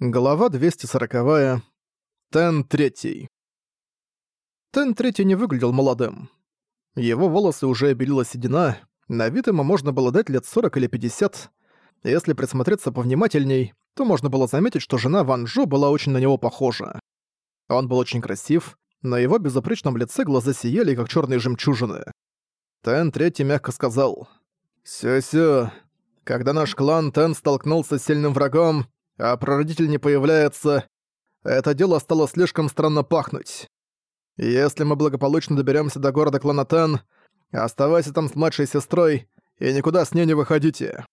Глава 240. Тен Третий. Тен Третий не выглядел молодым. Его волосы уже обелила седина, на вид ему можно было дать лет 40 или 50. Если присмотреться повнимательней, то можно было заметить, что жена Ван Джо была очень на него похожа. Он был очень красив, на его безупречном лице глаза сияли, как черные жемчужины. Тен Третий мягко сказал «Сё-сё, когда наш клан Тен столкнулся с сильным врагом, а прародитель не появляется, это дело стало слишком странно пахнуть. Если мы благополучно доберемся до города Кланатен, оставайся там с младшей сестрой и никуда с ней не выходите.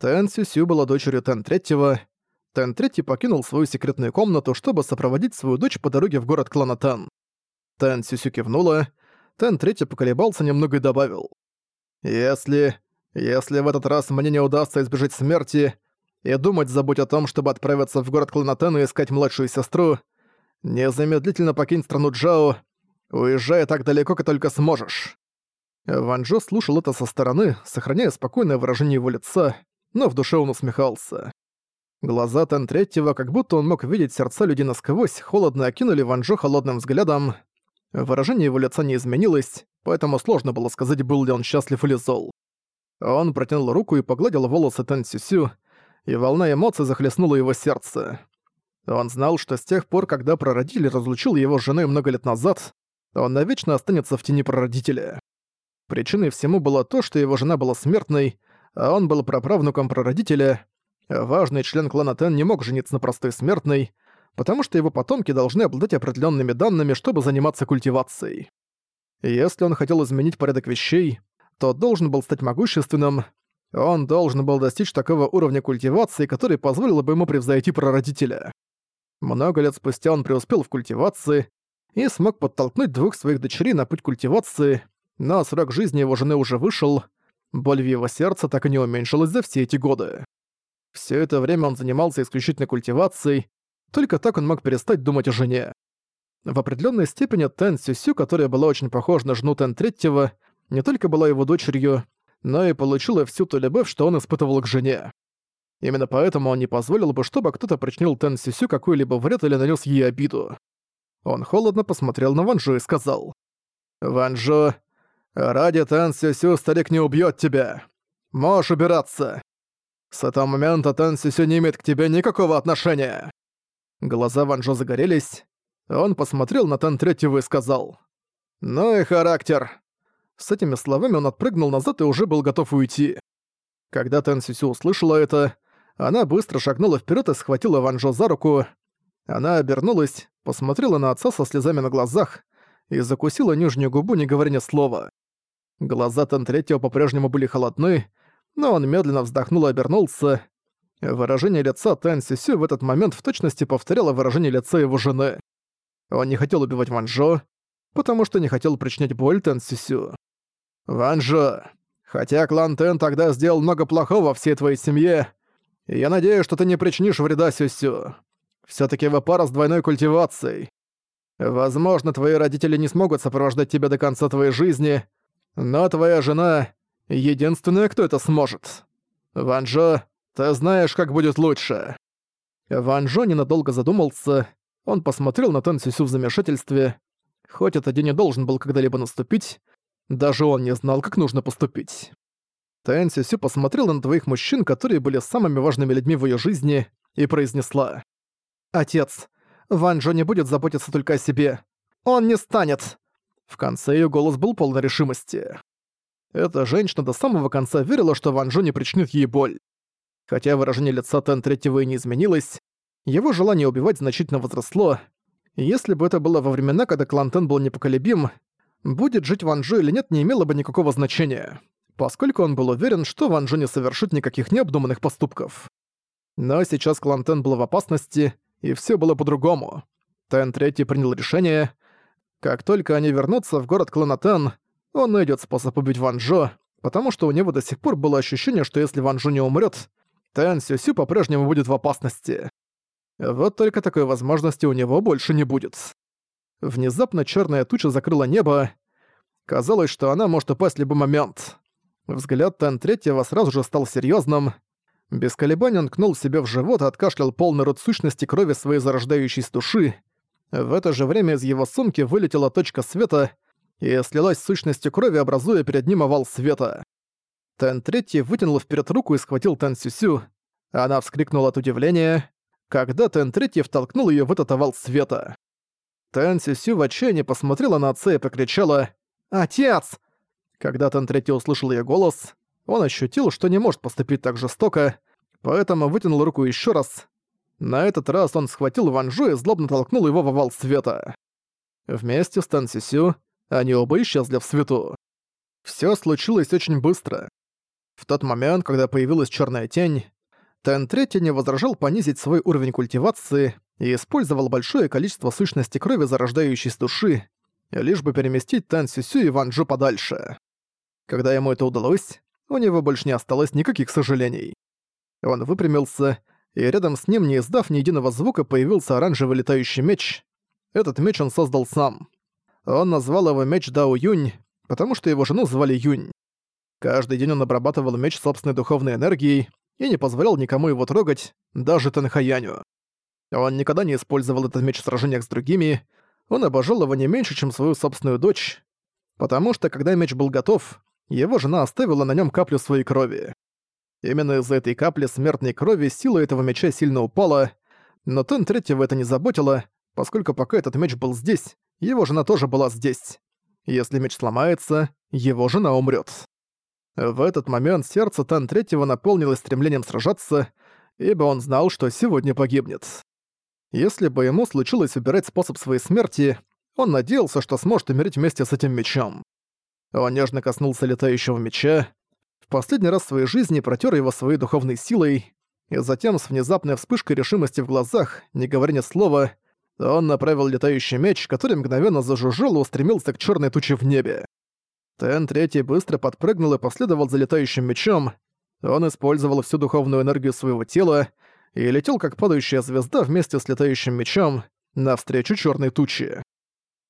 Тен Сюсю была дочерью Тен Третьего. Тен Третий покинул свою секретную комнату, чтобы сопроводить свою дочь по дороге в город Кланатен. Тен Сюсю кивнула. Тен Третий поколебался немного и добавил. «Если... если в этот раз мне не удастся избежать смерти, и думать забудь о том, чтобы отправиться в город Кланатен и искать младшую сестру. Незамедлительно покинь страну Джао, уезжай так далеко, как только сможешь». Ван Джо слушал это со стороны, сохраняя спокойное выражение его лица, но в душе он усмехался. Глаза Тен Третьего, как будто он мог видеть сердца людей насквозь, холодно окинули Ван Джо холодным взглядом. Выражение его лица не изменилось, поэтому сложно было сказать, был ли он счастлив или зол. Он протянул руку и погладил волосы Тен Сюсю, и волна эмоций захлестнула его сердце. Он знал, что с тех пор, когда прародитель разлучил его с женой много лет назад, он навечно останется в тени прародителя. Причиной всему было то, что его жена была смертной, а он был праправнуком прародителя. Важный член клана Тен не мог жениться на простой смертной, потому что его потомки должны обладать определенными данными, чтобы заниматься культивацией. Если он хотел изменить порядок вещей, то должен был стать могущественным, он должен был достичь такого уровня культивации, который позволил бы ему превзойти прародителя. Много лет спустя он преуспел в культивации и смог подтолкнуть двух своих дочерей на путь культивации, но срок жизни его жены уже вышел, боль в его сердце так и не уменьшилась за все эти годы. Все это время он занимался исключительно культивацией, только так он мог перестать думать о жене. В определенной степени Тен Сюсю, которая была очень похожа на жену Тен Третьего, не только была его дочерью, но и получила всю ту любовь, что он испытывал к жене. Именно поэтому он не позволил бы, чтобы кто-то причинил Тен Сисю какой-либо вред или нанес ей обиду. Он холодно посмотрел на Ванжу и сказал. «Ванжу, ради Тен Сисю старик не убьет тебя. Можешь убираться. С этого момента Тен Сисю не имеет к тебе никакого отношения». Глаза Ванжо загорелись. Он посмотрел на Тен Третьего и сказал. «Ну и характер. С этими словами он отпрыгнул назад и уже был готов уйти. Когда Тэн Сюсю услышала это, она быстро шагнула вперед и схватила Ван Джо за руку. Она обернулась, посмотрела на отца со слезами на глазах и закусила нижнюю губу, не говоря ни слова. Глаза Тэн Третьего по-прежнему были холодны, но он медленно вздохнул и обернулся. Выражение лица Тэн Сюсю в этот момент в точности повторяло выражение лица его жены. Он не хотел убивать Ван Джо, потому что не хотел причинять боль Тэн Сюсю. «Ванжо, хотя клан Тен тогда сделал много плохого всей твоей семье, я надеюсь, что ты не причинишь вреда Сюсю. Всё-таки вы пара с двойной культивацией. Возможно, твои родители не смогут сопровождать тебя до конца твоей жизни, но твоя жена — единственная, кто это сможет. Ванжо, ты знаешь, как будет лучше». Ванжо ненадолго задумался, он посмотрел на Тен Сюсю в замешательстве. Хоть этот день и должен был когда-либо наступить, даже он не знал, как нужно поступить. Тэн Сюсю посмотрела на двоих мужчин, которые были самыми важными людьми в её жизни, и произнесла. «Отец, Ван Джо не будет заботиться только о себе. Он не станет!» В конце её голос был полной решимости. Эта женщина до самого конца верила, что Ван Джо не причинит ей боль. Хотя выражение лица Тэн Третьего и не изменилось, его желание убивать значительно возросло. Если бы это было во времена, когда клан Тэн был непоколебим, Будет жить Ван Джо или нет, не имело бы никакого значения, поскольку он был уверен, что Ван Джо не совершит никаких необдуманных поступков. Но сейчас клан Тен был в опасности, и все было по-другому. Тен Третий принял решение. Как только они вернутся в город клана Тен, он найдет способ убить Ван Джо, потому что у него до сих пор было ощущение, что если Ван Джо не умрет, Тен Сюсю по-прежнему будет в опасности. Вот только такой возможности у него больше не будет. Внезапно черная туча закрыла небо. Казалось, что она может упасть в любой момент. Взгляд Тен Третьего сразу же стал серьезным. Без колебаний он кнул себе в живот и откашлял полный рот сущности крови своей зарождающейся души. В это же время из его сумки вылетела точка света и слилась с сущностью крови, образуя перед ним овал света. Тен Третий вытянул вперед руку и схватил Тен Сюсю. Она вскрикнула от удивления, когда Тен Третий втолкнул ее в этот овал света. Тен Сюсю в отчаянии посмотрела на отца и покричала «Отец!». Когда Тен Третий услышал ее голос, он ощутил, что не может поступить так жестоко, поэтому вытянул руку еще раз. На этот раз он схватил Ванжу и злобно толкнул его в овал света. Вместе с Тан Сисю они оба исчезли в свету. Всё случилось очень быстро. В тот момент, когда появилась черная тень, Тен Третий не возражал понизить свой уровень культивации и использовал большое количество сущности крови зарождающейся души, лишь бы переместить Тан Сюсю и Ван Джу подальше. Когда ему это удалось, у него больше не осталось никаких сожалений. Он выпрямился, и рядом с ним, не издав ни единого звука, появился оранжевый летающий меч. Этот меч он создал сам. Он назвал его меч Дао Юнь, потому что его жену звали Юнь. Каждый день он обрабатывал меч собственной духовной энергией и не позволял никому его трогать, даже Танхаяню. Он никогда не использовал этот меч в сражениях с другими, он обожал его не меньше, чем свою собственную дочь, потому что когда меч был готов, его жена оставила на нем каплю своей крови. Именно из-за этой капли смертной крови сила этого меча сильно упала, но Тен Третьего это не заботило, поскольку пока этот меч был здесь, его жена тоже была здесь. Если меч сломается, его жена умрет. В этот момент сердце Тен Третьего наполнилось стремлением сражаться, ибо он знал, что сегодня погибнет. Если бы ему случилось выбирать способ своей смерти, он надеялся, что сможет умереть вместе с этим мечом. Он нежно коснулся летающего меча, в последний раз в своей жизни протер его своей духовной силой, и затем с внезапной вспышкой решимости в глазах, не говоря ни слова, он направил летающий меч, который мгновенно зажужжал и устремился к черной туче в небе. Тен-3 быстро подпрыгнул и последовал за летающим мечом. Он использовал всю духовную энергию своего тела и летел как падающая звезда вместе с летающим мечом навстречу черной туче.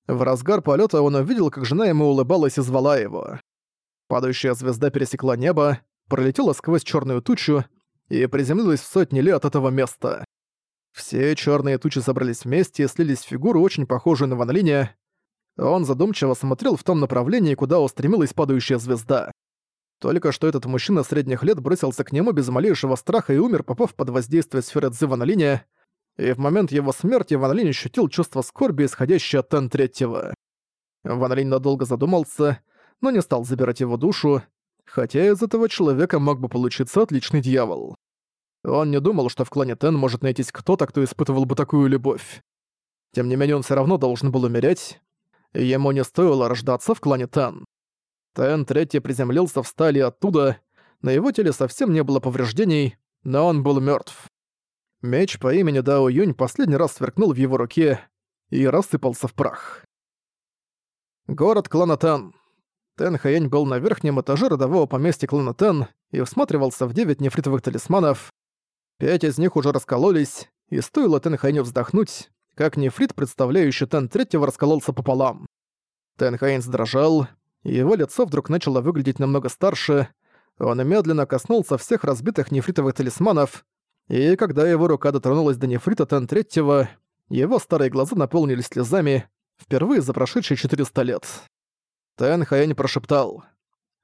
В разгар полета он увидел, как жена ему улыбалась и звала его. Падающая звезда пересекла небо, пролетела сквозь черную тучу и приземлилась в сотни лет от этого места. Все черные тучи собрались вместе и слились в фигуру, очень похожую на Ван. Он задумчиво смотрел в том направлении, куда устремилась падающая звезда. Только что этот мужчина средних лет бросился к нему без малейшего страха и умер, попав под воздействие сферы Цзы Ван Линя, и в момент его смерти Ван Линь ощутил чувство скорби, исходящее от Тен Третьего. Ван Линь надолго задумался, но не стал забирать его душу, хотя из этого человека мог бы получиться отличный дьявол. Он не думал, что в клане Тен может найтись кто-то, кто испытывал бы такую любовь. Тем не менее, он все равно должен был умереть, ему не стоило рождаться в клане Тен. Тен Третий приземлился в стали оттуда, на его теле совсем не было повреждений, но он был мертв. Меч по имени Дао Юнь последний раз сверкнул в его руке и рассыпался в прах. Город клана Тен. Тен Хаянь был на верхнем этаже родового поместья клана Тен и всматривался в девять нефритовых талисманов. Пять из них уже раскололись, и стоило Тен Хаяню вздохнуть, как нефрит, представляющий Тен Третьего, раскололся пополам. Тен Хаянь задрожал, и его лицо вдруг начало выглядеть намного старше, он медленно коснулся всех разбитых нефритовых талисманов, и когда его рука дотронулась до нефрита Тен Третьего, его старые глаза наполнились слезами, впервые за прошедшие 400 лет. Тен Хаянь прошептал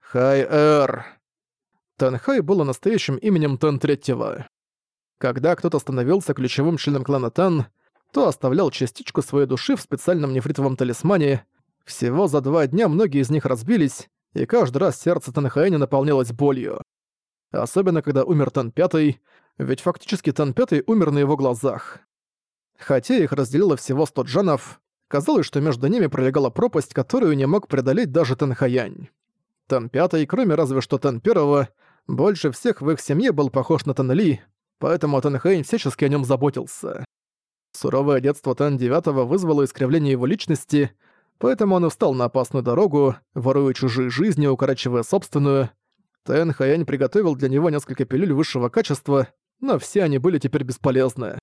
«Хай-Эр». Тен Хай было настоящим именем Тен Третьего. Когда кто-то становился ключевым членом клана Тен, то оставлял частичку своей души в специальном нефритовом талисмане. Всего за два дня многие из них разбились, и каждый раз сердце Танхаэня наполнялось болью. Особенно, когда умер Тан Пятый, ведь фактически Тан Пятый умер на его глазах. Хотя их разделило всего сто джанов, казалось, что между ними пролегала пропасть, которую не мог преодолеть даже Тан Хаянь. Тан Пятый, кроме разве что Тан Первого, больше всех в их семье был похож на Тан Ли, поэтому Тан Хаянь всячески о нем заботился. Суровое детство Тан Девятого вызвало искривление его личности, поэтому он встал на опасную дорогу, воруя чужие жизни, укорачивая собственную, Тэн Хаянь приготовил для него несколько пилюль высшего качества, но все они были теперь бесполезны.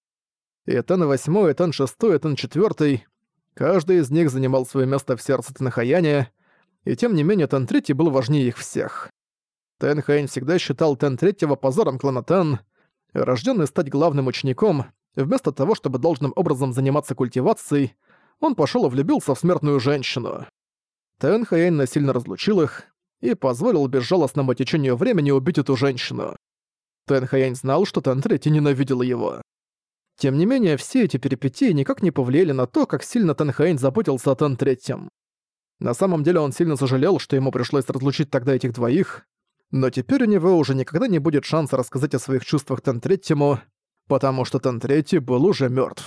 И Тэн 8, и Тэн 6, и Тэн 4, каждый из них занимал свое место в сердце Тэн Хаяня, и тем не менее Тэн 3 был важнее их всех. Тэн Хэнь всегда считал Тэн Третьего позором клана Тэн. Рожденный стать главным учеником, вместо того, чтобы должным образом заниматься культивацией, он пошел и влюбился в смертную женщину. Тэн Хэйн насильно разлучил их и позволил безжалостному течению времени убить эту женщину. Тэн Хэйн знал, что Тэн Третий ненавидел его. Тем не менее, все эти перипетии никак не повлияли на то, как сильно Тэн Хэйн заботился о Тэн Третьем. На самом деле он сильно сожалел, что ему пришлось разлучить тогда этих двоих, но теперь у него уже никогда не будет шанса рассказать о своих чувствах Тэн Третьему, потому что Тэн Третий был уже мертв.